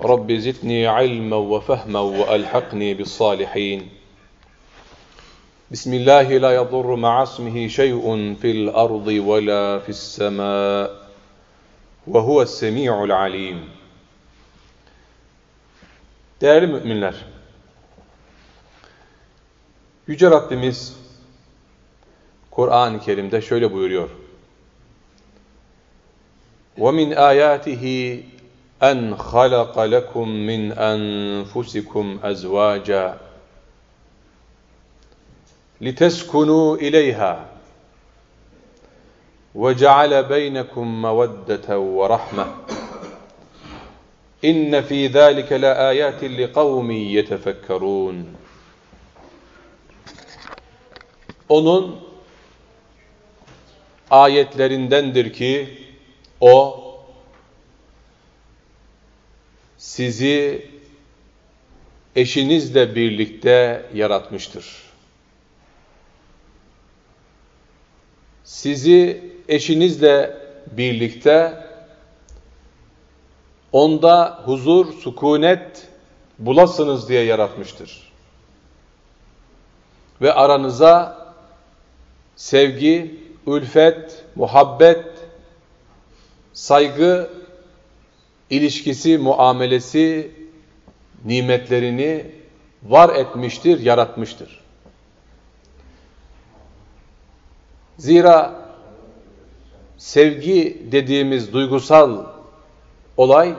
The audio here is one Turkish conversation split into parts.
رب زدني علما وفهما وألحقني بالصالحين بسم الله لا يضر مع اسمه شيء في الأرض ولا في السماء وهو السميع العليم Değerli müminler, Yüce Rabbimiz Kur'an-ı Kerim'de şöyle buyuruyor. وَمِنْ آيَاتِهِ أن خلق لكم من أنفسكم أزواجا لتسكنوا إليها وجعل بينكم مودة ورحمة إن في ذلك لآيات لقوم يتفكرون Onun ayetlerindendir ki o sizi eşinizle birlikte yaratmıştır. Sizi eşinizle birlikte onda huzur, sükunet bulasınız diye yaratmıştır. Ve aranıza sevgi, ülfet, muhabbet, saygı ilişkisi, muamelesi, nimetlerini var etmiştir, yaratmıştır. Zira sevgi dediğimiz duygusal olay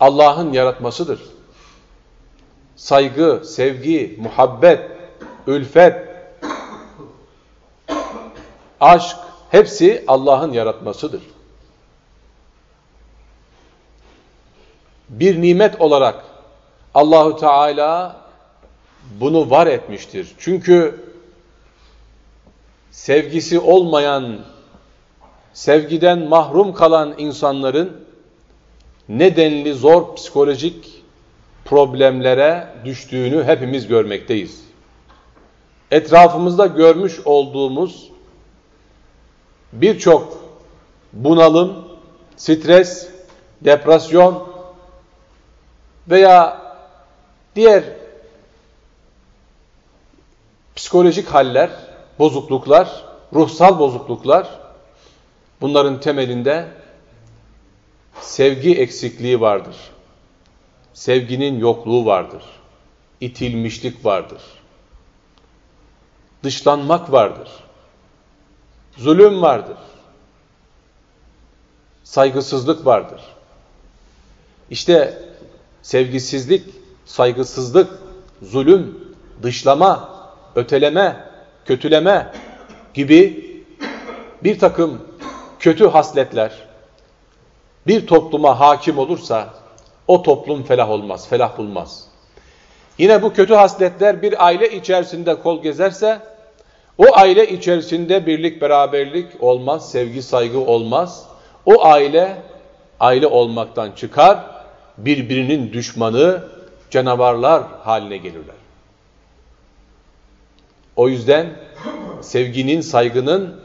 Allah'ın yaratmasıdır. Saygı, sevgi, muhabbet, ülfet, aşk hepsi Allah'ın yaratmasıdır. Bir nimet olarak Allahu Teala bunu var etmiştir. Çünkü sevgisi olmayan, sevgiden mahrum kalan insanların nedenli zor psikolojik problemlere düştüğünü hepimiz görmekteyiz. Etrafımızda görmüş olduğumuz birçok bunalım, stres, depresyon, veya diğer psikolojik haller, bozukluklar, ruhsal bozukluklar bunların temelinde sevgi eksikliği vardır. Sevginin yokluğu vardır. İtilmişlik vardır. Dışlanmak vardır. Zulüm vardır. Saygısızlık vardır. İşte sevgisizlik, saygısızlık, zulüm, dışlama, öteleme, kötüleme gibi bir takım kötü hasletler bir topluma hakim olursa o toplum felah olmaz, felah bulmaz. Yine bu kötü hasletler bir aile içerisinde kol gezerse o aile içerisinde birlik, beraberlik olmaz, sevgi, saygı olmaz. O aile aile olmaktan çıkar birbirinin düşmanı canavarlar haline gelirler. O yüzden sevginin, saygının,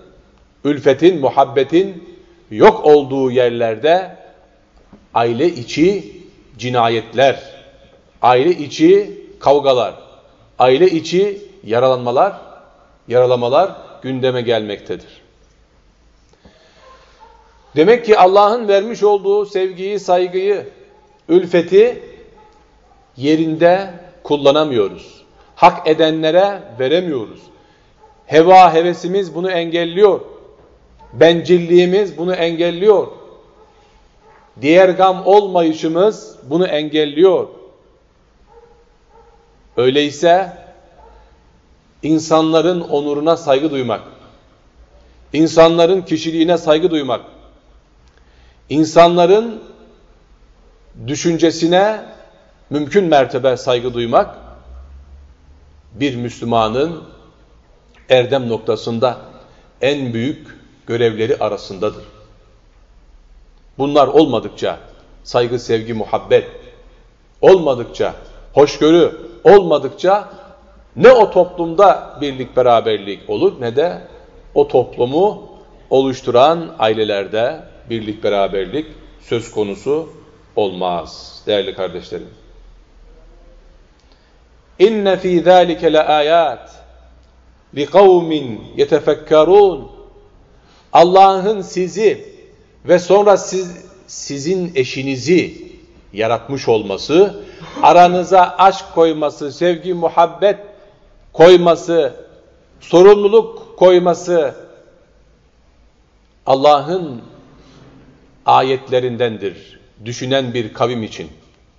ülfetin, muhabbetin yok olduğu yerlerde aile içi cinayetler, aile içi kavgalar, aile içi yaralanmalar, yaralamalar gündeme gelmektedir. Demek ki Allah'ın vermiş olduğu sevgiyi, saygıyı, ülfeti yerinde kullanamıyoruz. Hak edenlere veremiyoruz. Heva hevesimiz bunu engelliyor. Bencilliğimiz bunu engelliyor. Diğer gam olmayışımız bunu engelliyor. Öyleyse insanların onuruna saygı duymak, insanların kişiliğine saygı duymak, insanların düşüncesine mümkün mertebe saygı duymak bir Müslümanın erdem noktasında en büyük görevleri arasındadır. Bunlar olmadıkça saygı, sevgi, muhabbet olmadıkça, hoşgörü olmadıkça ne o toplumda birlik, beraberlik olur ne de o toplumu oluşturan ailelerde birlik, beraberlik söz konusu olmaz değerli kardeşlerim. İnne fî zâlike le âyât li kavmin yetefekkerûn Allah'ın sizi ve sonra siz, sizin eşinizi yaratmış olması, aranıza aşk koyması, sevgi, muhabbet koyması, sorumluluk koyması Allah'ın ayetlerindendir. Düşünen bir kavim için.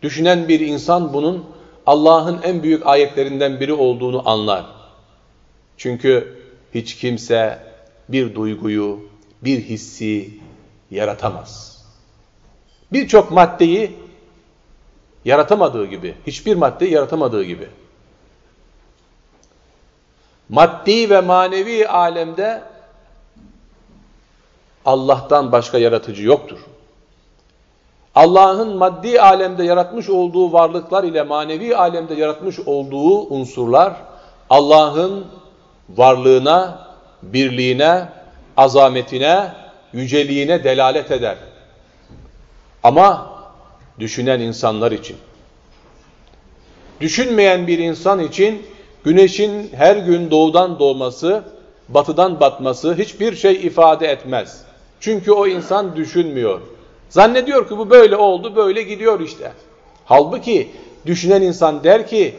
Düşünen bir insan bunun Allah'ın en büyük ayetlerinden biri olduğunu anlar. Çünkü hiç kimse bir duyguyu, bir hissi yaratamaz. Birçok maddeyi yaratamadığı gibi, hiçbir maddeyi yaratamadığı gibi. Maddi ve manevi alemde Allah'tan başka yaratıcı yoktur. Allah'ın maddi alemde yaratmış olduğu varlıklar ile manevi alemde yaratmış olduğu unsurlar Allah'ın varlığına, birliğine, azametine, yüceliğine delalet eder. Ama düşünen insanlar için. Düşünmeyen bir insan için güneşin her gün doğudan doğması, batıdan batması hiçbir şey ifade etmez. Çünkü o insan düşünmüyor. Zannediyor ki bu böyle oldu, böyle gidiyor işte. Halbuki düşünen insan der ki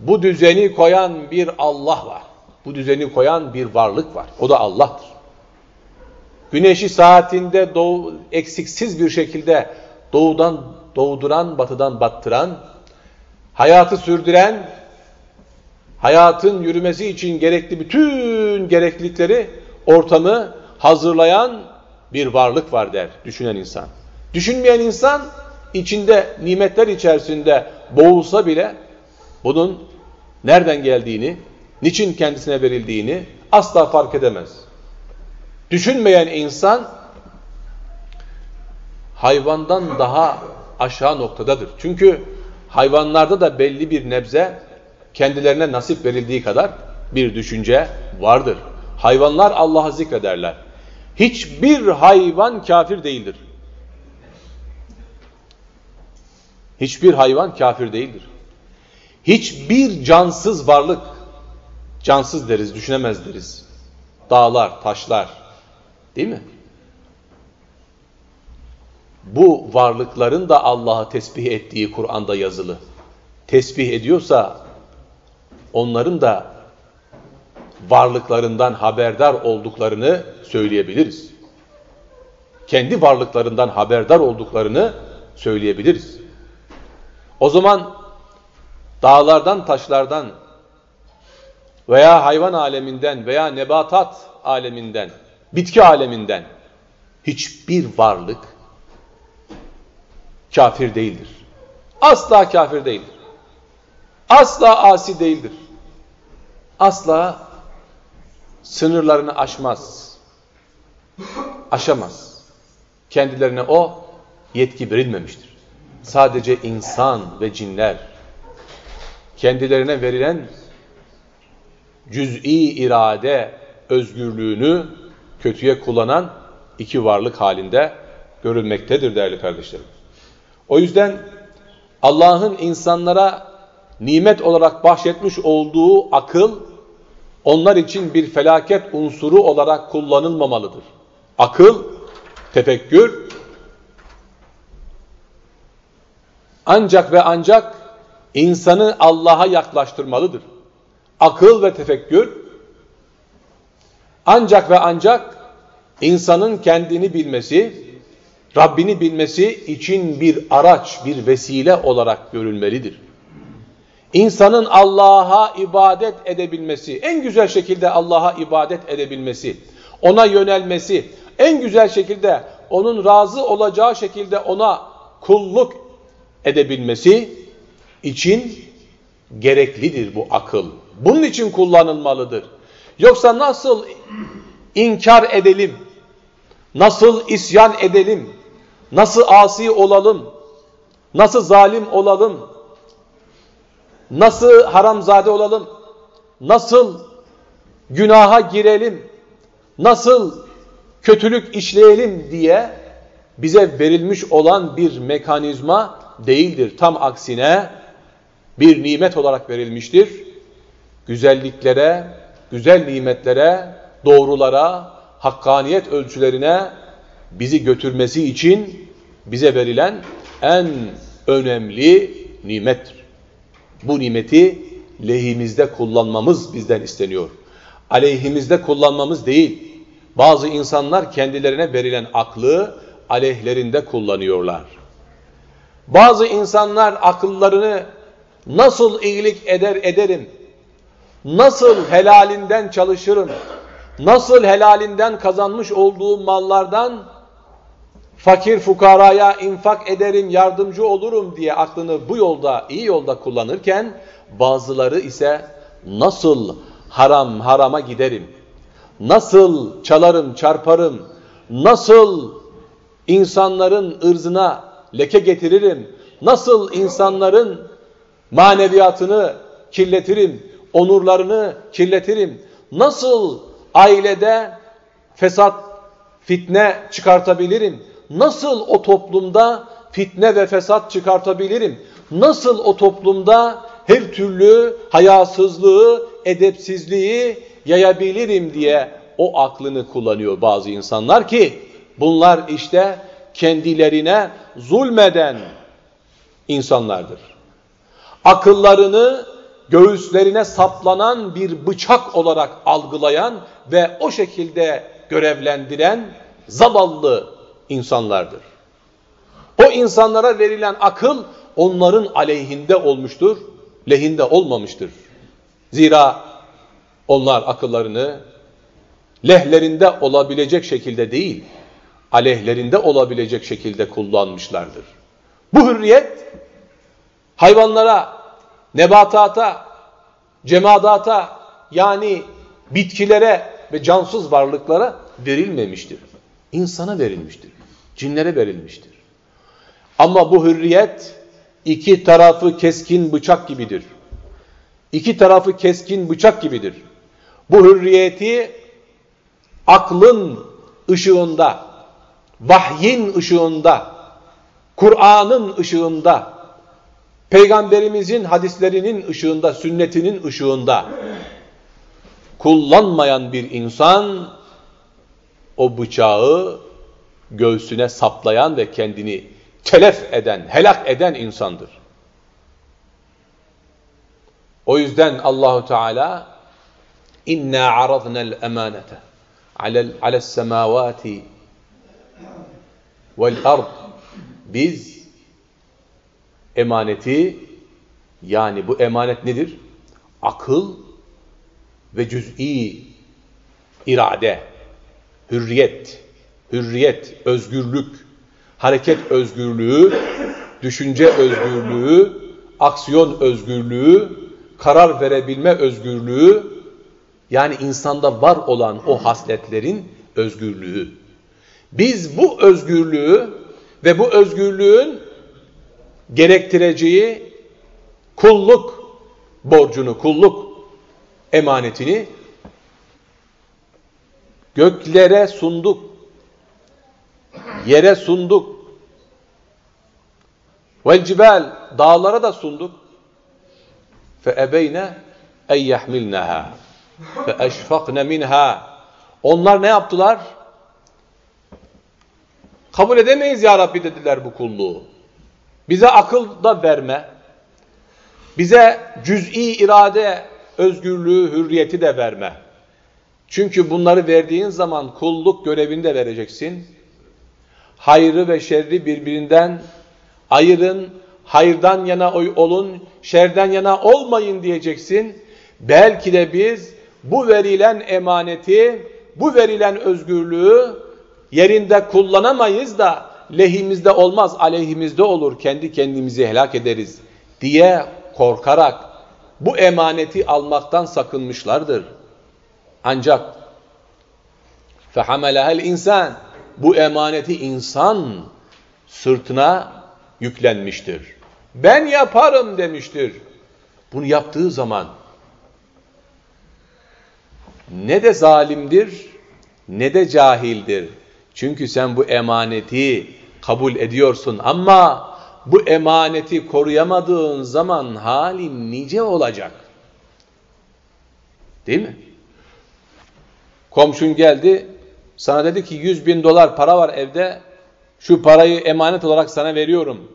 bu düzeni koyan bir Allah var. Bu düzeni koyan bir varlık var. O da Allah'tır. Güneşi saatinde doğu, eksiksiz bir şekilde doğudan doğduran, batıdan battıran, hayatı sürdüren, hayatın yürümesi için gerekli bütün gereklilikleri, ortamı hazırlayan bir varlık var der düşünen insan. Düşünmeyen insan içinde nimetler içerisinde boğulsa bile bunun nereden geldiğini, niçin kendisine verildiğini asla fark edemez. Düşünmeyen insan hayvandan daha aşağı noktadadır. Çünkü hayvanlarda da belli bir nebze kendilerine nasip verildiği kadar bir düşünce vardır. Hayvanlar Allah'ı zikrederler. Hiçbir hayvan kafir değildir. Hiçbir hayvan kafir değildir. Hiçbir cansız varlık, cansız deriz, düşünemez deriz. Dağlar, taşlar, değil mi? Bu varlıkların da Allah'ı tesbih ettiği Kur'an'da yazılı. Tesbih ediyorsa onların da varlıklarından haberdar olduklarını söyleyebiliriz. Kendi varlıklarından haberdar olduklarını söyleyebiliriz. O zaman dağlardan, taşlardan veya hayvan aleminden veya nebatat aleminden, bitki aleminden hiçbir varlık kafir değildir. Asla kafir değildir. Asla asi değildir. Asla sınırlarını aşmaz. Aşamaz. Kendilerine o yetki verilmemiştir. Sadece insan ve cinler kendilerine verilen cüz'i irade özgürlüğünü kötüye kullanan iki varlık halinde görülmektedir değerli kardeşlerim. O yüzden Allah'ın insanlara nimet olarak bahşetmiş olduğu akıl onlar için bir felaket unsuru olarak kullanılmamalıdır. Akıl, tefekkür ancak ve ancak insanı Allah'a yaklaştırmalıdır. Akıl ve tefekkür ancak ve ancak insanın kendini bilmesi, Rabbini bilmesi için bir araç, bir vesile olarak görülmelidir. İnsanın Allah'a ibadet edebilmesi, en güzel şekilde Allah'a ibadet edebilmesi, ona yönelmesi, en güzel şekilde onun razı olacağı şekilde ona kulluk edebilmesi için gereklidir bu akıl. Bunun için kullanılmalıdır. Yoksa nasıl inkar edelim? Nasıl isyan edelim? Nasıl asi olalım? Nasıl zalim olalım? Nasıl haramzade olalım? Nasıl günaha girelim? Nasıl kötülük işleyelim diye bize verilmiş olan bir mekanizma değildir. Tam aksine bir nimet olarak verilmiştir. Güzelliklere, güzel nimetlere, doğrulara, hakkaniyet ölçülerine bizi götürmesi için bize verilen en önemli nimettir. Bu nimeti lehimizde kullanmamız bizden isteniyor. Aleyhimizde kullanmamız değil. Bazı insanlar kendilerine verilen aklı aleyhlerinde kullanıyorlar. Bazı insanlar akıllarını nasıl iyilik eder ederim, nasıl helalinden çalışırım, nasıl helalinden kazanmış olduğum mallardan fakir fukaraya infak ederim, yardımcı olurum diye aklını bu yolda, iyi yolda kullanırken bazıları ise nasıl haram harama giderim, nasıl çalarım, çarparım, nasıl insanların ırzına leke getiririm, nasıl insanların maneviyatını kirletirim, onurlarını kirletirim, nasıl ailede fesat, fitne çıkartabilirim, nasıl o toplumda fitne ve fesat çıkartabilirim, nasıl o toplumda her türlü hayasızlığı, edepsizliği yayabilirim diye o aklını kullanıyor bazı insanlar ki bunlar işte kendilerine zulmeden insanlardır. Akıllarını göğüslerine saplanan bir bıçak olarak algılayan ve o şekilde görevlendiren zavallı insanlardır. O insanlara verilen akıl onların aleyhinde olmuştur, lehinde olmamıştır. Zira onlar akıllarını lehlerinde olabilecek şekilde değil, aleyhlerinde olabilecek şekilde kullanmışlardır. Bu hürriyet hayvanlara, nebatata, cemadata yani bitkilere ve cansız varlıklara verilmemiştir. İnsana verilmiştir. Cinlere verilmiştir. Ama bu hürriyet iki tarafı keskin bıçak gibidir. İki tarafı keskin bıçak gibidir. Bu hürriyeti aklın ışığında, vahyin ışığında, Kur'an'ın ışığında, Peygamberimizin hadislerinin ışığında, sünnetinin ışığında kullanmayan bir insan o bıçağı göğsüne saplayan ve kendini telef eden, helak eden insandır. O yüzden Allahu Teala inna aradna'l emanete alel ales semavati vel ard biz emaneti yani bu emanet nedir? Akıl ve cüz'i irade, hürriyet, hürriyet, özgürlük, hareket özgürlüğü, düşünce özgürlüğü, aksiyon özgürlüğü, karar verebilme özgürlüğü, yani insanda var olan o hasletlerin özgürlüğü. Biz bu özgürlüğü ve bu özgürlüğün gerektireceği kulluk borcunu, kulluk emanetini göklere sunduk, yere sunduk, vel cibel dağlara da sunduk. Fe ebeyne en yahmilnaha fe eşfakne minha. Onlar ne yaptılar? Kabul edemeyiz ya Rabbi dediler bu kulluğu. Bize akıl da verme. Bize cüz'i irade, özgürlüğü, hürriyeti de verme. Çünkü bunları verdiğin zaman kulluk görevini de vereceksin. Hayrı ve şerri birbirinden ayırın, hayırdan yana olun, şerden yana olmayın diyeceksin. Belki de biz bu verilen emaneti, bu verilen özgürlüğü yerinde kullanamayız da lehimizde olmaz, aleyhimizde olur, kendi kendimizi helak ederiz diye korkarak bu emaneti almaktan sakınmışlardır. Ancak fehamelehel insan bu emaneti insan sırtına yüklenmiştir. Ben yaparım demiştir. Bunu yaptığı zaman ne de zalimdir ne de cahildir. Çünkü sen bu emaneti kabul ediyorsun ama bu emaneti koruyamadığın zaman halin nice olacak. Değil mi? Komşun geldi, sana dedi ki 100 bin dolar para var evde, şu parayı emanet olarak sana veriyorum.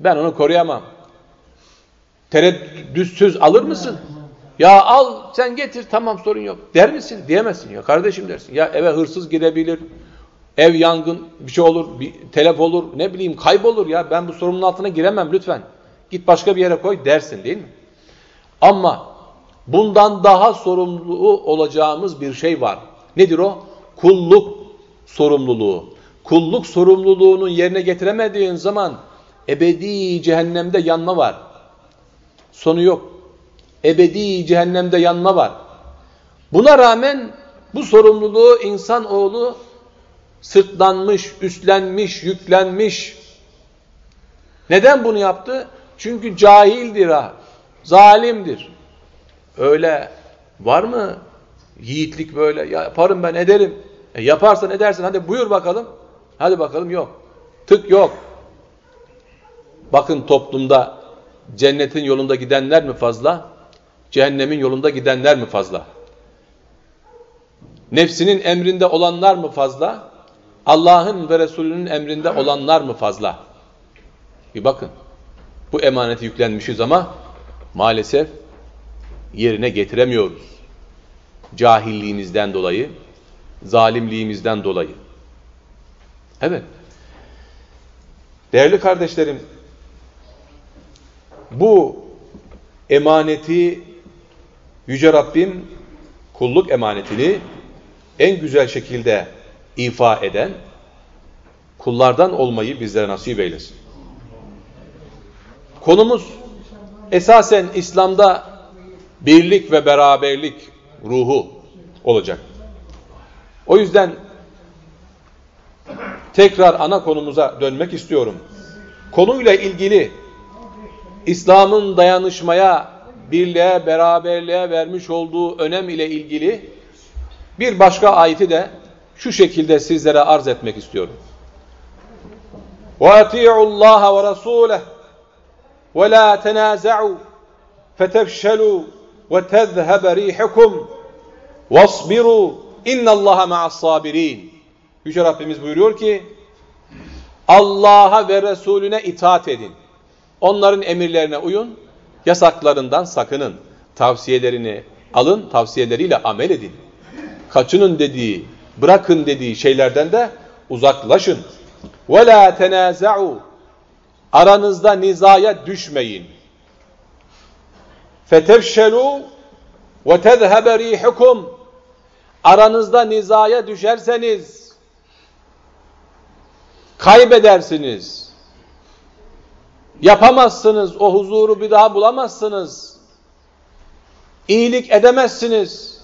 Ben onu koruyamam. Tereddütsüz alır mısın? Ya al sen getir tamam sorun yok. Der misin? Diyemezsin ya kardeşim dersin. Ya eve hırsız girebilir. Ev yangın bir şey olur, bir telef olur, ne bileyim kaybolur ya. Ben bu sorunun altına giremem lütfen. Git başka bir yere koy dersin değil mi? Ama bundan daha sorumlu olacağımız bir şey var. Nedir o? Kulluk sorumluluğu. Kulluk sorumluluğunu yerine getiremediğin zaman ebedi cehennemde yanma var. Sonu yok. Ebedi cehennemde yanma var. Buna rağmen bu sorumluluğu insanoğlu sırtlanmış, üstlenmiş, yüklenmiş. Neden bunu yaptı? Çünkü cahildir ha, zalimdir. Öyle var mı yiğitlik böyle? Ya yaparım ben ederim. E yaparsan edersin hadi buyur bakalım. Hadi bakalım yok. Tık yok. Bakın toplumda cennetin yolunda gidenler mi fazla? Cehennemin yolunda gidenler mi fazla? Nefsinin emrinde olanlar mı fazla? Allah'ın ve Resulünün emrinde olanlar mı fazla? Bir bakın. Bu emaneti yüklenmişiz ama maalesef yerine getiremiyoruz. Cahilliğimizden dolayı, zalimliğimizden dolayı. Evet. Değerli kardeşlerim, bu emaneti Yüce Rabbim kulluk emanetini en güzel şekilde ifa eden kullardan olmayı bizlere nasip eylesin. Konumuz esasen İslam'da birlik ve beraberlik ruhu olacak. O yüzden tekrar ana konumuza dönmek istiyorum. Konuyla ilgili İslam'ın dayanışmaya, birliğe, beraberliğe vermiş olduğu önem ile ilgili bir başka ayeti de şu şekilde sizlere arz etmek istiyorum. وَاَطِيعُوا اللّٰهَ وَرَسُولَهُ وَلَا تَنَازَعُوا فَتَفْشَلُوا وَتَذْهَبَ رِيحُكُمْ وَاصْبِرُوا اِنَّ اللّٰهَ مَعَ الصَّابِرِينَ Yüce Rabbimiz buyuruyor ki Allah'a ve Resulüne itaat edin. Onların emirlerine uyun, yasaklarından sakının. Tavsiyelerini alın, tavsiyeleriyle amel edin. Kaçının dediği, bırakın dediği şeylerden de uzaklaşın. وَلَا تَنَازَعُوا Aranızda nizaya düşmeyin. فَتَفْشَلُوا وَتَذْهَبَ رِيحُكُمْ Aranızda nizaya düşerseniz kaybedersiniz. Yapamazsınız, o huzuru bir daha bulamazsınız. İyilik edemezsiniz.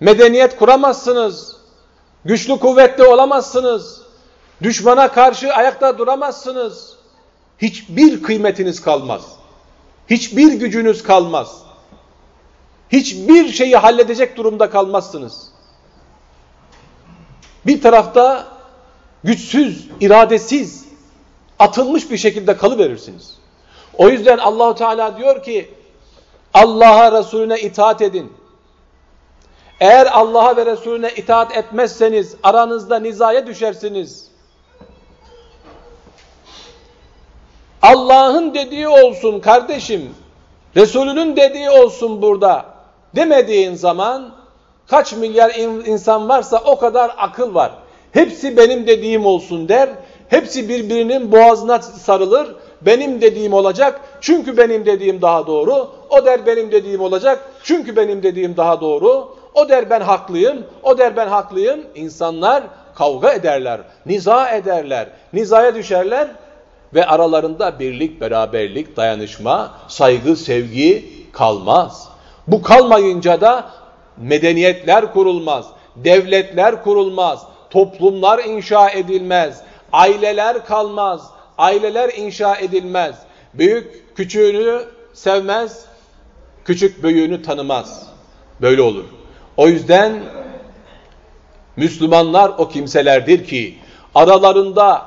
Medeniyet kuramazsınız. Güçlü kuvvetli olamazsınız. Düşmana karşı ayakta duramazsınız. Hiçbir kıymetiniz kalmaz. Hiçbir gücünüz kalmaz. Hiçbir şeyi halledecek durumda kalmazsınız. Bir tarafta güçsüz, iradesiz, atılmış bir şekilde kalıverirsiniz. O yüzden Allahu Teala diyor ki Allah'a Resulüne itaat edin. Eğer Allah'a ve Resulüne itaat etmezseniz aranızda nizaya düşersiniz. Allah'ın dediği olsun kardeşim, Resulünün dediği olsun burada demediğin zaman kaç milyar insan varsa o kadar akıl var. Hepsi benim dediğim olsun der. Hepsi birbirinin boğazına sarılır. Benim dediğim olacak çünkü benim dediğim daha doğru. O der benim dediğim olacak çünkü benim dediğim daha doğru. O der ben haklıyım, o der ben haklıyım. İnsanlar kavga ederler, niza ederler, nizaya düşerler ve aralarında birlik, beraberlik, dayanışma, saygı, sevgi kalmaz. Bu kalmayınca da medeniyetler kurulmaz, devletler kurulmaz, toplumlar inşa edilmez, aileler kalmaz, aileler inşa edilmez. Büyük küçüğünü sevmez, küçük büyüğünü tanımaz. Böyle olur. O yüzden Müslümanlar o kimselerdir ki aralarında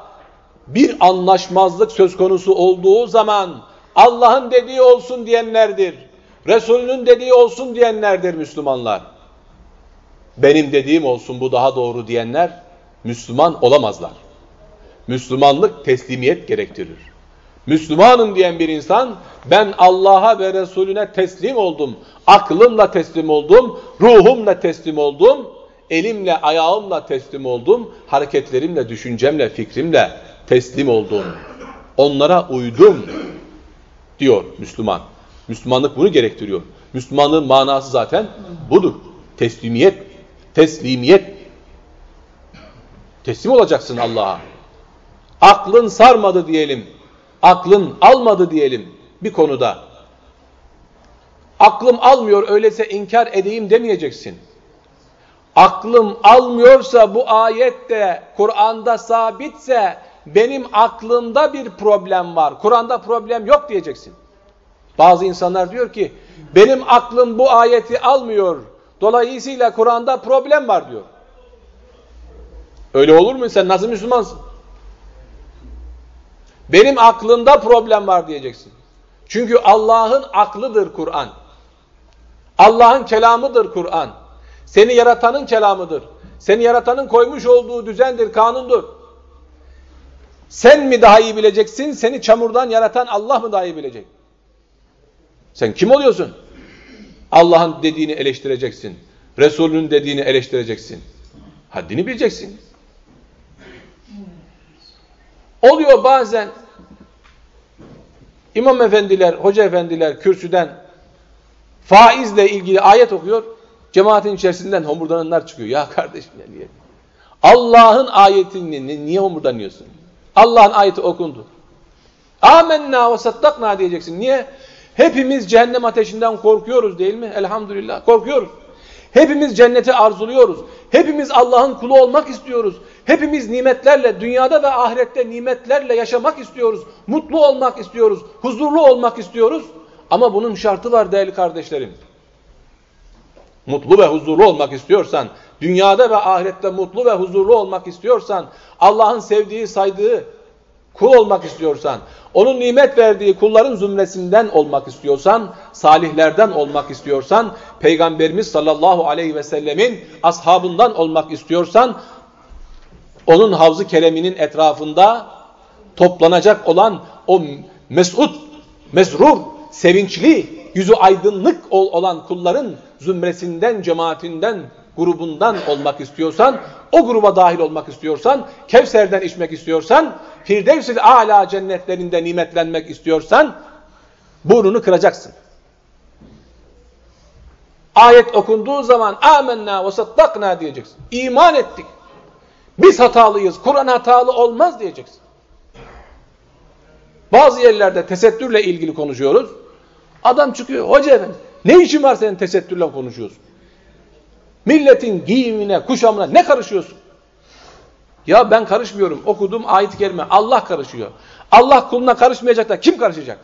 bir anlaşmazlık söz konusu olduğu zaman Allah'ın dediği olsun diyenlerdir. Resulünün dediği olsun diyenlerdir Müslümanlar. Benim dediğim olsun bu daha doğru diyenler Müslüman olamazlar. Müslümanlık teslimiyet gerektirir. Müslümanım diyen bir insan ben Allah'a ve Resulüne teslim oldum. Aklımla teslim oldum, ruhumla teslim oldum, elimle ayağımla teslim oldum, hareketlerimle, düşüncemle, fikrimle teslim oldum. Onlara uydum diyor Müslüman. Müslümanlık bunu gerektiriyor. Müslümanlığın manası zaten budur. Teslimiyet. Teslimiyet. Teslim olacaksın Allah'a. Aklın sarmadı diyelim. Aklın almadı diyelim bir konuda. Aklım almıyor öyleyse inkar edeyim demeyeceksin. Aklım almıyorsa bu ayette Kur'an'da sabitse benim aklımda bir problem var. Kur'an'da problem yok diyeceksin. Bazı insanlar diyor ki benim aklım bu ayeti almıyor. Dolayısıyla Kur'an'da problem var diyor. Öyle olur mu? Sen nasıl Müslümansın? Benim aklımda problem var diyeceksin. Çünkü Allah'ın aklıdır Kur'an. Allah'ın kelamıdır Kur'an. Seni yaratanın kelamıdır. Seni yaratanın koymuş olduğu düzendir, kanundur. Sen mi daha iyi bileceksin, seni çamurdan yaratan Allah mı daha iyi bilecek? Sen kim oluyorsun? Allah'ın dediğini eleştireceksin. Resulünün dediğini eleştireceksin. Haddini bileceksin. Oluyor bazen imam efendiler, hoca efendiler kürsüden faizle ilgili ayet okuyor. Cemaatin içerisinden homurdananlar çıkıyor. Ya kardeşim ya niye? Allah'ın ayetini niye homurdanıyorsun? Allah'ın ayeti okundu. Amenna ve sattakna diyeceksin. Niye? Hepimiz cehennem ateşinden korkuyoruz değil mi? Elhamdülillah korkuyoruz. Hepimiz cenneti arzuluyoruz. Hepimiz Allah'ın kulu olmak istiyoruz. Hepimiz nimetlerle, dünyada ve ahirette nimetlerle yaşamak istiyoruz. Mutlu olmak istiyoruz. Huzurlu olmak istiyoruz. Ama bunun şartı var değerli kardeşlerim. Mutlu ve huzurlu olmak istiyorsan, dünyada ve ahirette mutlu ve huzurlu olmak istiyorsan, Allah'ın sevdiği, saydığı kul olmak istiyorsan, onun nimet verdiği kulların zümresinden olmak istiyorsan, salihlerden olmak istiyorsan, Peygamberimiz sallallahu aleyhi ve sellemin ashabından olmak istiyorsan, onun havzı kereminin etrafında toplanacak olan o mesut, mesrur, sevinçli, yüzü aydınlık olan kulların zümresinden, cemaatinden, grubundan olmak istiyorsan, o gruba dahil olmak istiyorsan, Kevser'den içmek istiyorsan, Firdevs-i Ala cennetlerinde nimetlenmek istiyorsan, burnunu kıracaksın. Ayet okunduğu zaman amenna ve saddakna diyeceksin. İman ettik. Biz hatalıyız. Kur'an hatalı olmaz diyeceksin. Bazı yerlerde tesettürle ilgili konuşuyoruz. Adam çıkıyor. Hoca efendi ne işin var senin tesettürle konuşuyorsun? Milletin giyimine, kuşamına ne karışıyorsun? Ya ben karışmıyorum. Okuduğum ayet-i kerime Allah karışıyor. Allah kuluna karışmayacak da kim karışacak?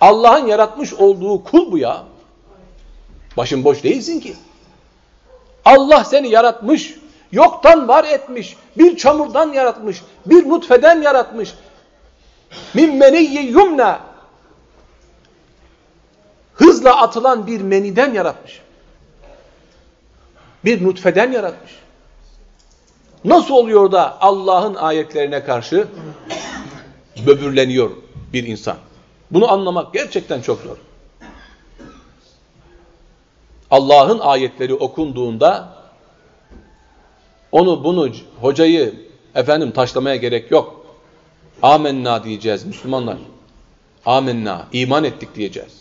Allah'ın yaratmış olduğu kul bu ya. Başın boş değilsin ki. Allah seni yaratmış, yoktan var etmiş, bir çamurdan yaratmış, bir nutfeden yaratmış. Min meniyyi yumna. Hızla atılan bir meniden yaratmış. Bir nutfeden yaratmış. Nasıl oluyor da Allah'ın ayetlerine karşı böbürleniyor bir insan? Bunu anlamak gerçekten çok zor. Allah'ın ayetleri okunduğunda onu bunu hocayı efendim taşlamaya gerek yok. Amenna diyeceğiz Müslümanlar. Amenna. iman ettik diyeceğiz.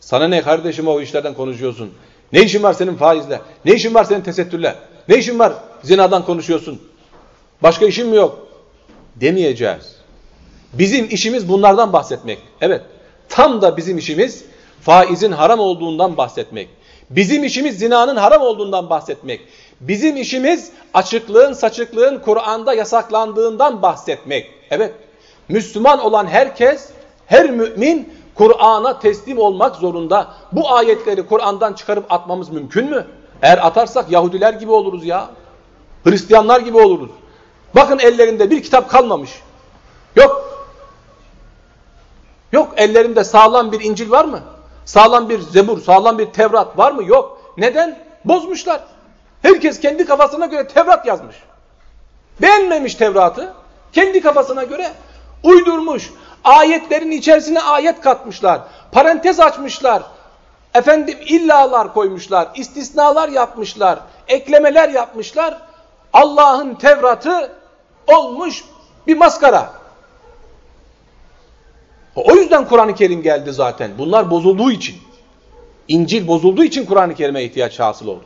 Sana ne kardeşim o işlerden konuşuyorsun? Ne işin var senin faizle? Ne işin var senin tesettürle? Ne işin var zinadan konuşuyorsun? Başka işin mi yok? Demeyeceğiz. Bizim işimiz bunlardan bahsetmek. Evet. Tam da bizim işimiz faizin haram olduğundan bahsetmek. Bizim işimiz zinanın haram olduğundan bahsetmek. Bizim işimiz açıklığın, saçıklığın Kur'an'da yasaklandığından bahsetmek. Evet, Müslüman olan herkes, her mümin Kur'an'a teslim olmak zorunda. Bu ayetleri Kur'an'dan çıkarıp atmamız mümkün mü? Eğer atarsak Yahudiler gibi oluruz ya. Hristiyanlar gibi oluruz. Bakın ellerinde bir kitap kalmamış. Yok. Yok ellerinde sağlam bir İncil var mı? Sağlam bir Zebur, sağlam bir Tevrat var mı? Yok. Neden? Bozmuşlar. Herkes kendi kafasına göre Tevrat yazmış. Beğenmemiş Tevrat'ı. Kendi kafasına göre uydurmuş. Ayetlerin içerisine ayet katmışlar. Parantez açmışlar. Efendim illalar koymuşlar. istisnalar yapmışlar. Eklemeler yapmışlar. Allah'ın Tevrat'ı olmuş bir maskara. O yüzden Kur'an-ı Kerim geldi zaten. Bunlar bozulduğu için. İncil bozulduğu için Kur'an-ı Kerim'e ihtiyaç hasıl oldu.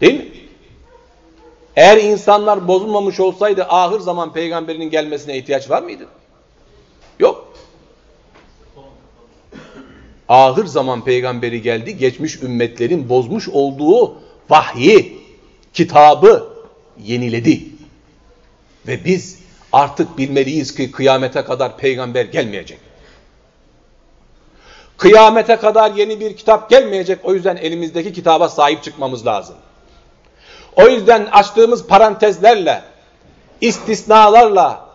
Değil mi? Eğer insanlar bozulmamış olsaydı ahir zaman peygamberinin gelmesine ihtiyaç var mıydı? Yok. Ahir zaman peygamberi geldi, geçmiş ümmetlerin bozmuş olduğu vahyi, kitabı yeniledi. Ve biz artık bilmeliyiz ki kıyamete kadar peygamber gelmeyecek. Kıyamete kadar yeni bir kitap gelmeyecek. O yüzden elimizdeki kitaba sahip çıkmamız lazım. O yüzden açtığımız parantezlerle, istisnalarla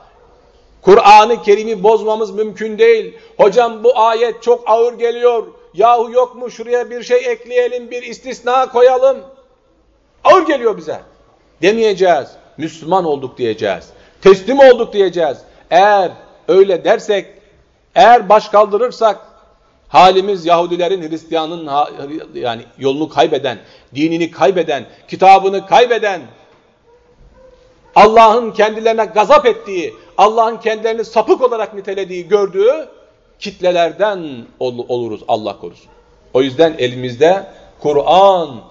Kur'an-ı Kerim'i bozmamız mümkün değil. Hocam bu ayet çok ağır geliyor. Yahu yok mu şuraya bir şey ekleyelim, bir istisna koyalım. Ağır geliyor bize. Demeyeceğiz. Müslüman olduk diyeceğiz. Teslim olduk diyeceğiz. Eğer öyle dersek, eğer baş kaldırırsak halimiz Yahudilerin, Hristiyanın yani yolunu kaybeden, dinini kaybeden, kitabını kaybeden, Allah'ın kendilerine gazap ettiği, Allah'ın kendilerini sapık olarak nitelediği, gördüğü kitlelerden ol oluruz Allah korusun. O yüzden elimizde Kur'an,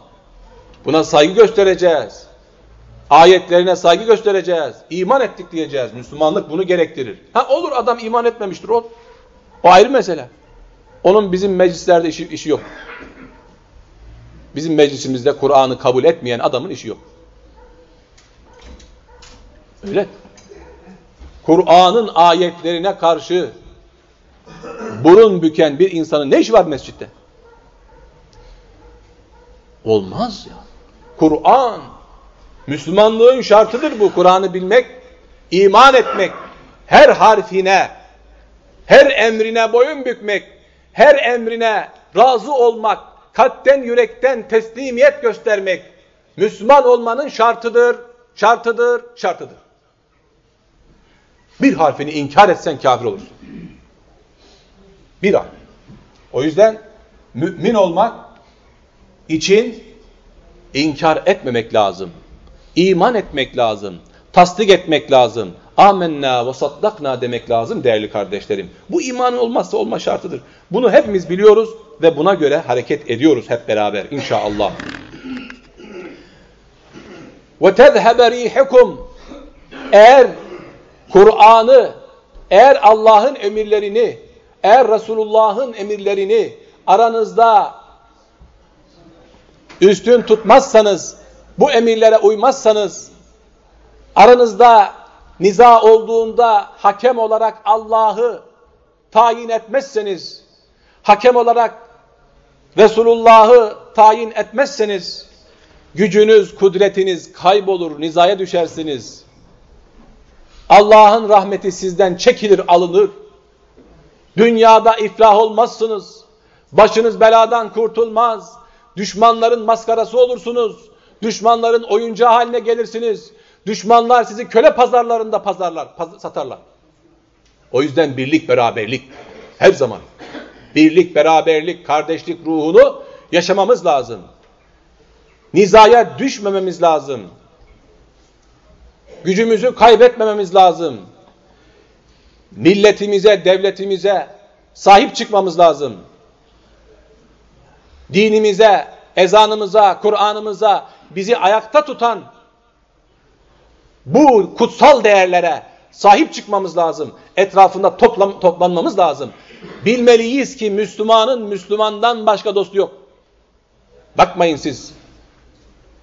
buna saygı göstereceğiz. Ayetlerine saygı göstereceğiz. İman ettik diyeceğiz. Müslümanlık bunu gerektirir. Ha olur adam iman etmemiştir o. O ayrı mesele. Onun bizim meclislerde işi, işi yok. Bizim meclisimizde Kur'an'ı kabul etmeyen adamın işi yok. Öyle. Kur'an'ın ayetlerine karşı burun büken bir insanın ne işi var mescitte? Olmaz ya. Kur'an Müslümanlığın şartıdır bu. Kur'an'ı bilmek, iman etmek, her harfine, her emrine boyun bükmek, her emrine razı olmak, kalpten yürekten teslimiyet göstermek, Müslüman olmanın şartıdır, şartıdır, şartıdır. Bir harfini inkar etsen kafir olursun. Bir harf. O yüzden mümin olmak için inkar etmemek lazım. İman etmek lazım. Tasdik etmek lazım. Amenna ve saddakna demek lazım değerli kardeşlerim. Bu imanın olmazsa olma şartıdır. Bunu hepimiz biliyoruz ve buna göre hareket ediyoruz hep beraber inşallah. Ve tezhebe rihukum eğer Kur'an'ı, eğer Allah'ın emirlerini, eğer Resulullah'ın emirlerini aranızda üstün tutmazsanız, bu emirlere uymazsanız, aranızda niza olduğunda hakem olarak Allah'ı tayin etmezseniz, hakem olarak Resulullah'ı tayin etmezseniz, gücünüz, kudretiniz kaybolur, nizaya düşersiniz. Allah'ın rahmeti sizden çekilir, alınır. Dünyada iflah olmazsınız. Başınız beladan kurtulmaz. Düşmanların maskarası olursunuz. Düşmanların oyuncağı haline gelirsiniz. Düşmanlar sizi köle pazarlarında pazarlar, paz satarlar. O yüzden birlik, beraberlik her zaman. Birlik, beraberlik, kardeşlik ruhunu yaşamamız lazım. Nizaya düşmememiz lazım. Gücümüzü kaybetmememiz lazım. Milletimize, devletimize sahip çıkmamız lazım. Dinimize, ezanımıza, Kur'an'ımıza bizi ayakta tutan bu kutsal değerlere sahip çıkmamız lazım. Etrafında toplam, toplanmamız lazım. Bilmeliyiz ki Müslümanın Müslümandan başka dostu yok. Bakmayın siz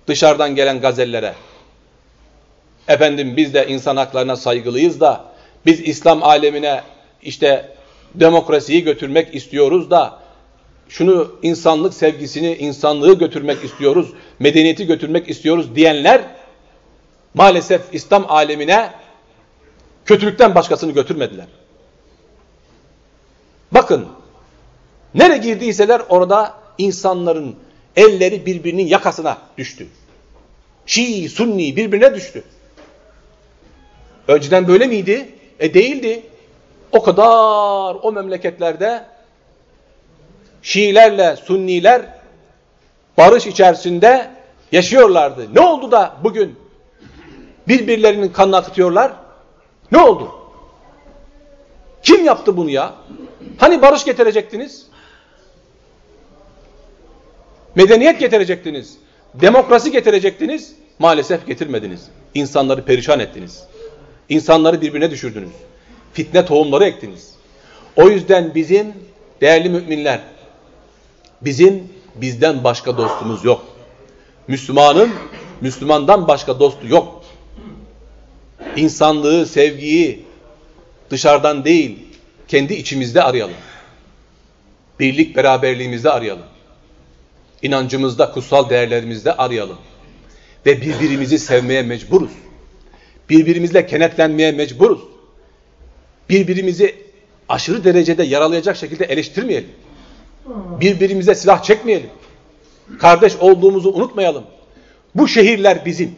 dışarıdan gelen gazellere. Efendim biz de insan haklarına saygılıyız da biz İslam alemine işte demokrasiyi götürmek istiyoruz da şunu insanlık sevgisini, insanlığı götürmek istiyoruz, medeniyeti götürmek istiyoruz diyenler maalesef İslam alemine kötülükten başkasını götürmediler. Bakın, nere girdiyseler orada insanların elleri birbirinin yakasına düştü. Şii, Sunni birbirine düştü. Önceden böyle miydi? E değildi. O kadar o memleketlerde Şiilerle Sunniler barış içerisinde yaşıyorlardı. Ne oldu da bugün birbirlerinin kanını akıtıyorlar? Ne oldu? Kim yaptı bunu ya? Hani barış getirecektiniz? Medeniyet getirecektiniz. Demokrasi getirecektiniz. Maalesef getirmediniz. İnsanları perişan ettiniz. İnsanları birbirine düşürdünüz. Fitne tohumları ektiniz. O yüzden bizim değerli müminler Bizim bizden başka dostumuz yok. Müslümanın Müslümandan başka dostu yok. İnsanlığı, sevgiyi dışarıdan değil, kendi içimizde arayalım. Birlik beraberliğimizde arayalım. İnancımızda, kutsal değerlerimizde arayalım. Ve birbirimizi sevmeye mecburuz. Birbirimizle kenetlenmeye mecburuz. Birbirimizi aşırı derecede yaralayacak şekilde eleştirmeyelim. Birbirimize silah çekmeyelim. Kardeş olduğumuzu unutmayalım. Bu şehirler bizim.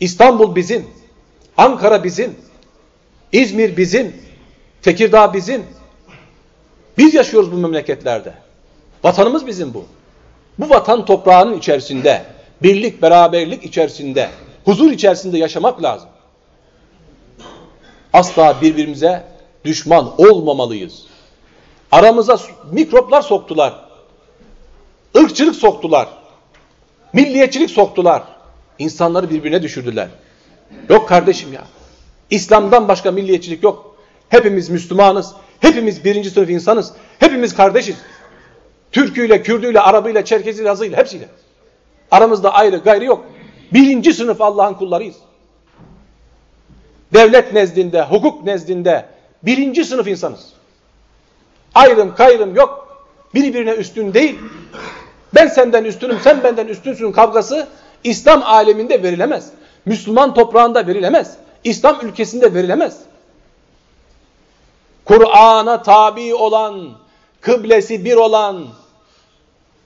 İstanbul bizim. Ankara bizim. İzmir bizim. Tekirdağ bizim. Biz yaşıyoruz bu memleketlerde. Vatanımız bizim bu. Bu vatan toprağının içerisinde, birlik, beraberlik içerisinde, huzur içerisinde yaşamak lazım. Asla birbirimize düşman olmamalıyız. Aramıza mikroplar soktular. Irkçılık soktular. Milliyetçilik soktular. İnsanları birbirine düşürdüler. Yok kardeşim ya. İslam'dan başka milliyetçilik yok. Hepimiz Müslümanız. Hepimiz birinci sınıf insanız. Hepimiz kardeşiz. Türküyle, Kürdüyle, Arabıyla, Çerkeziyle, Lazıyla hepsiyle. Aramızda ayrı gayrı yok. Birinci sınıf Allah'ın kullarıyız. Devlet nezdinde, hukuk nezdinde birinci sınıf insanız. Ayrım kayrım yok. Birbirine üstün değil. Ben senden üstünüm, sen benden üstünsün kavgası İslam aleminde verilemez. Müslüman toprağında verilemez. İslam ülkesinde verilemez. Kur'an'a tabi olan, kıblesi bir olan,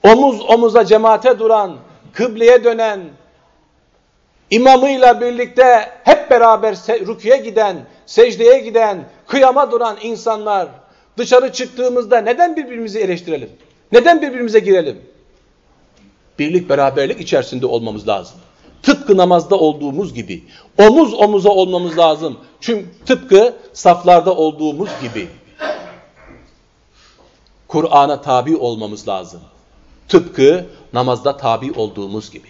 omuz omuza cemaate duran, kıbleye dönen, imamıyla birlikte hep beraber rüküye giden, secdeye giden, kıyama duran insanlar, Dışarı çıktığımızda neden birbirimizi eleştirelim? Neden birbirimize girelim? Birlik beraberlik içerisinde olmamız lazım. Tıpkı namazda olduğumuz gibi. Omuz omuza olmamız lazım. Çünkü tıpkı saflarda olduğumuz gibi. Kur'an'a tabi olmamız lazım. Tıpkı namazda tabi olduğumuz gibi.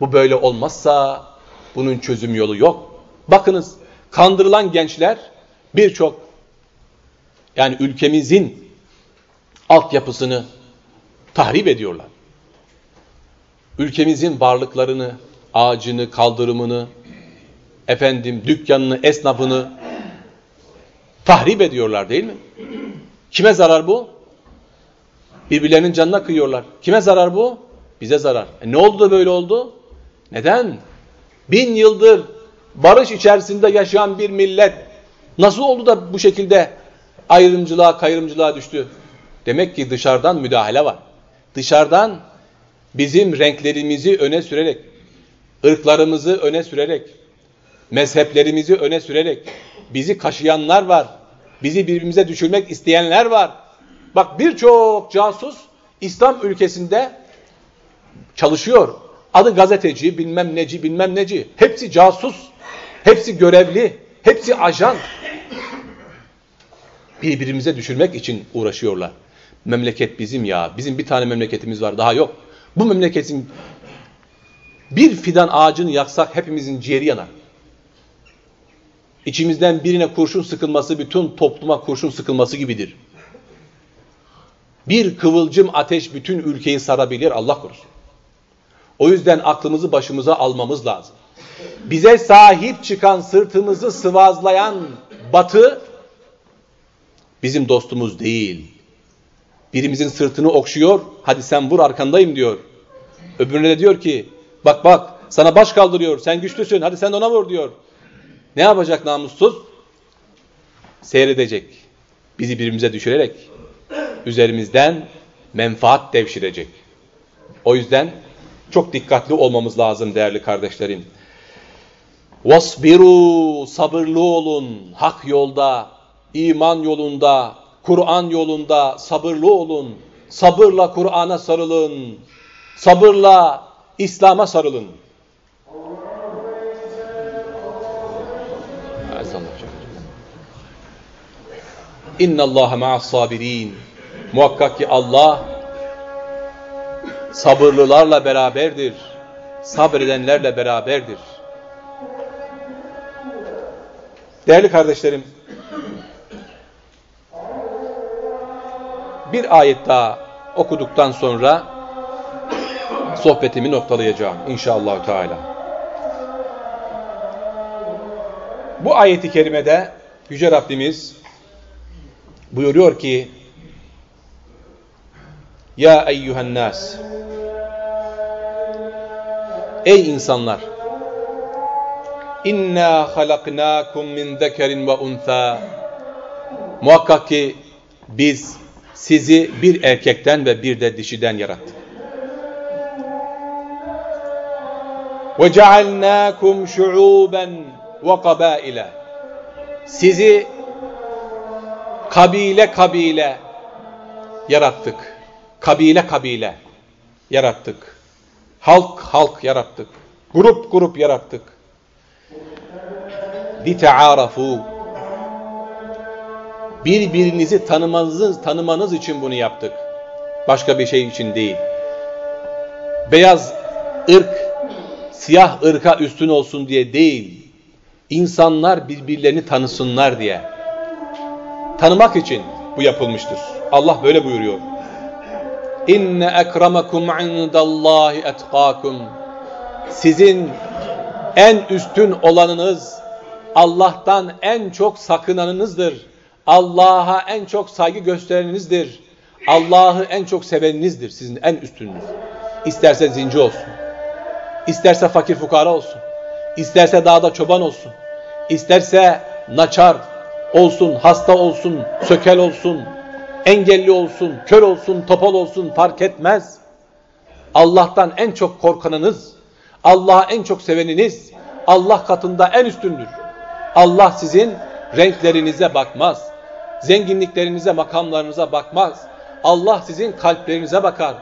Bu böyle olmazsa bunun çözüm yolu yok. Bakınız kandırılan gençler birçok yani ülkemizin altyapısını tahrip ediyorlar. Ülkemizin varlıklarını, ağacını, kaldırımını, efendim dükkanını, esnafını tahrip ediyorlar değil mi? Kime zarar bu? Birbirlerinin canına kıyıyorlar. Kime zarar bu? Bize zarar. E ne oldu da böyle oldu? Neden? Bin yıldır barış içerisinde yaşayan bir millet nasıl oldu da bu şekilde ayrımcılığa, kayrımcılığa düştü. Demek ki dışarıdan müdahale var. Dışarıdan bizim renklerimizi öne sürerek, ırklarımızı öne sürerek, mezheplerimizi öne sürerek bizi kaşıyanlar var. Bizi birbirimize düşürmek isteyenler var. Bak birçok casus İslam ülkesinde çalışıyor. Adı gazeteci, bilmem neci, bilmem neci. Hepsi casus, hepsi görevli, hepsi ajan birbirimize düşürmek için uğraşıyorlar. Memleket bizim ya. Bizim bir tane memleketimiz var daha yok. Bu memleketin bir fidan ağacını yaksak hepimizin ciğeri yanar. İçimizden birine kurşun sıkılması bütün topluma kurşun sıkılması gibidir. Bir kıvılcım ateş bütün ülkeyi sarabilir Allah korusun. O yüzden aklımızı başımıza almamız lazım. Bize sahip çıkan, sırtımızı sıvazlayan batı bizim dostumuz değil. Birimizin sırtını okşuyor, hadi sen vur arkandayım diyor. Öbürüne de diyor ki, bak bak sana baş kaldırıyor, sen güçlüsün, hadi sen ona vur diyor. Ne yapacak namussuz? Seyredecek. Bizi birbirimize düşürerek üzerimizden menfaat devşirecek. O yüzden çok dikkatli olmamız lazım değerli kardeşlerim. Vasbiru sabırlı olun hak yolda, iman yolunda, Kur'an yolunda sabırlı olun. Sabırla Kur'an'a sarılın. Sabırla İslam'a sarılın. İnna Allah ma'as sabirin. Muhakkak ki Allah sabırlılarla beraberdir. Sabredenlerle beraberdir. Değerli kardeşlerim, bir ayet daha okuduktan sonra sohbetimi noktalayacağım inşallah Teala. Bu ayeti kerimede Yüce Rabbimiz buyuruyor ki Ya eyyühen nas Ey insanlar İnna halaknakum min zekerin ve untha Muhakkak ki biz sizi bir erkekten ve bir de dişiden yarattık. Ve cealnakum şuuben ve kabaile Sizi kabile kabile yarattık. Kabile kabile yarattık. Halk halk yarattık. Grup grup yarattık. لِتَعَارَفُوا Birbirinizi tanımanız, tanımanız için bunu yaptık. Başka bir şey için değil. Beyaz ırk, siyah ırka üstün olsun diye değil. İnsanlar birbirlerini tanısınlar diye. Tanımak için bu yapılmıştır. Allah böyle buyuruyor. İnne ekremakum indallahi etkakum. Sizin en üstün olanınız Allah'tan en çok sakınanınızdır. Allah'a en çok saygı göstereninizdir. Allah'ı en çok seveninizdir sizin en üstününüz. İsterse zinci olsun. İsterse fakir fukara olsun. İsterse dağda çoban olsun. İsterse naçar olsun, hasta olsun, sökel olsun, engelli olsun, kör olsun, topal olsun fark etmez. Allah'tan en çok korkanınız, Allah'a en çok seveniniz, Allah katında en üstündür. Allah sizin renklerinize bakmaz. Zenginliklerinize, makamlarınıza bakmaz. Allah sizin kalplerinize bakar.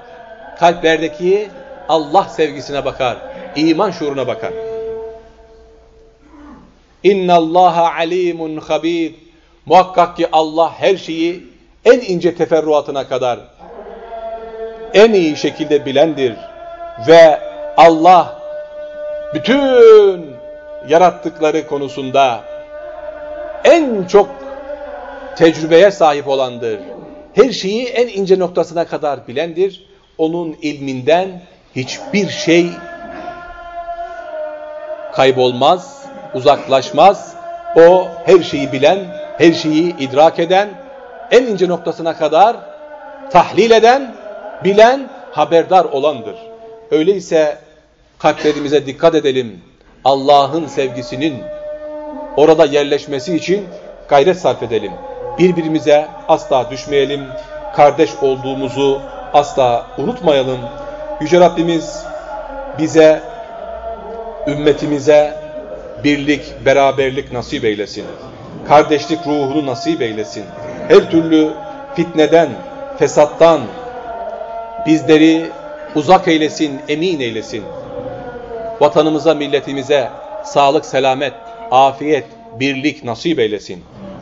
Kalplerdeki Allah sevgisine bakar. İman şuuruna bakar. İnna Allaha alimun habir. Muhakkak ki Allah her şeyi en ince teferruatına kadar en iyi şekilde bilendir. Ve Allah bütün yarattıkları konusunda en çok tecrübeye sahip olandır. Her şeyi en ince noktasına kadar bilendir. Onun ilminden hiçbir şey kaybolmaz, uzaklaşmaz. O her şeyi bilen, her şeyi idrak eden, en ince noktasına kadar tahlil eden, bilen, haberdar olandır. Öyleyse kalplerimize dikkat edelim. Allah'ın sevgisinin orada yerleşmesi için gayret sarf edelim. Birbirimize asla düşmeyelim. Kardeş olduğumuzu asla unutmayalım. Yüce Rabbimiz bize, ümmetimize birlik, beraberlik nasip eylesin. Kardeşlik ruhunu nasip eylesin. Her türlü fitneden, fesattan bizleri uzak eylesin, emin eylesin vatanımıza, milletimize sağlık, selamet, afiyet, birlik nasip eylesin.